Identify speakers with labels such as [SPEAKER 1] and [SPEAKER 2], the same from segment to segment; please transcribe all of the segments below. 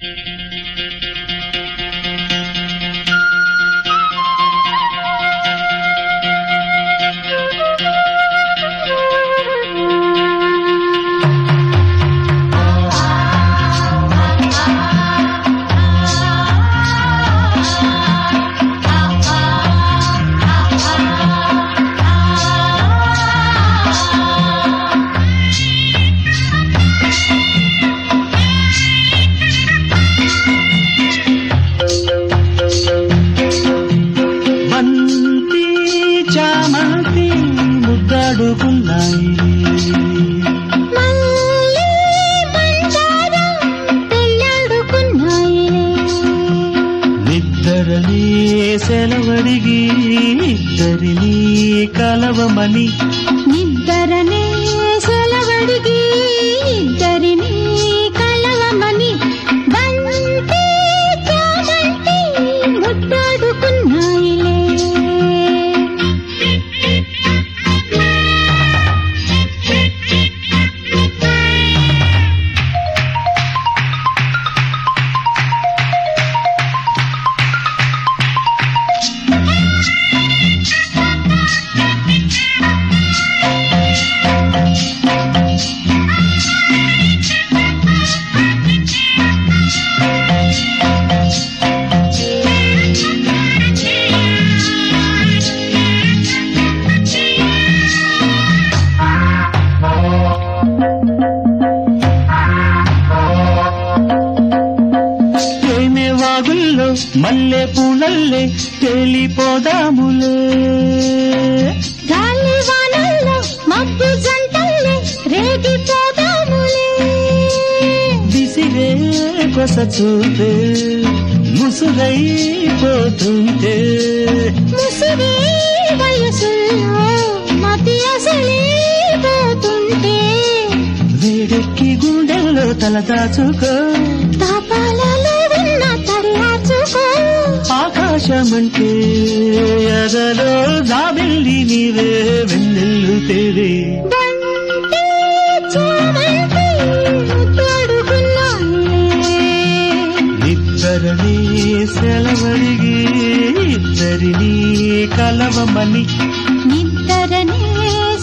[SPEAKER 1] బంతి ఇద్దరినీ
[SPEAKER 2] సెలవడిగి ఇద్దరినీ కలవమని
[SPEAKER 1] ఇద్దరనే సెలవడిగి మల్లె పూలల్లే తేలిపోదాములే.
[SPEAKER 2] గాలి వానల్లో మబ్బు జంటల్లే రేగిపోదాములే.
[SPEAKER 1] విసిరే కొస చూపే
[SPEAKER 2] వయసుల్లో మతి అసలిపోతుంటే
[SPEAKER 1] వేడెక్కి గుండెల్లో తల దాచుకో.
[SPEAKER 2] తాపాలలో
[SPEAKER 1] ఆకాశమంటే ఎదలో జాబిల్లి నీవే వెన్నెల్లు తేవే. ఇద్దరిని సెలవడిగి ఇద్దరిని కలవమని
[SPEAKER 2] నిద్దరనే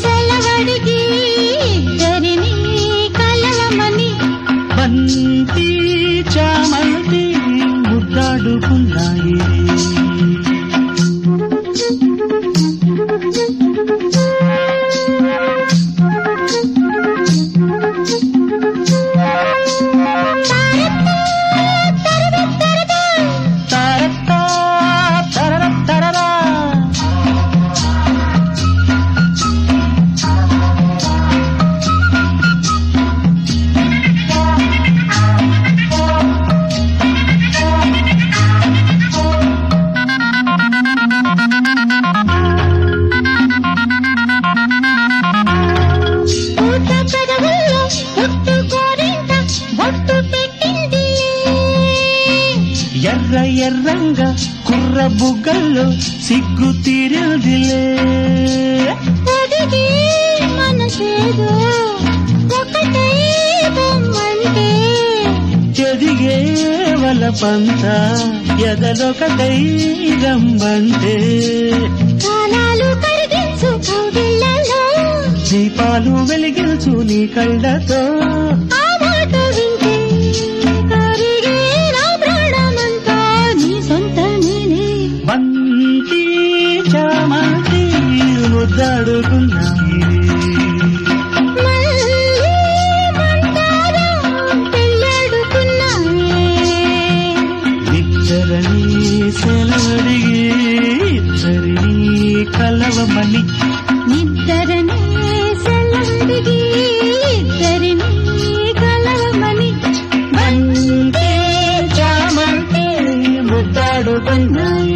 [SPEAKER 2] సెలవడిగి ఇద్దరిని కలవమని
[SPEAKER 1] బంతి చామంతి
[SPEAKER 2] Thank
[SPEAKER 1] you. ఎర్రంగా కుర్ర బుగ్గల్లో సిగ్గు తీరదిలే. చెదిగే వల పంత
[SPEAKER 2] కాలాలు కరిగించు కౌగిళ్ళలో.
[SPEAKER 1] దీపాలు వెలిగించు నీ కళ్ళతో. కలవమని
[SPEAKER 2] నిద్దరనే సెలవిడిగి ఇద్దరిని కలవమని.
[SPEAKER 1] బంతి చామంతి ముద్దాడుకున్నాయి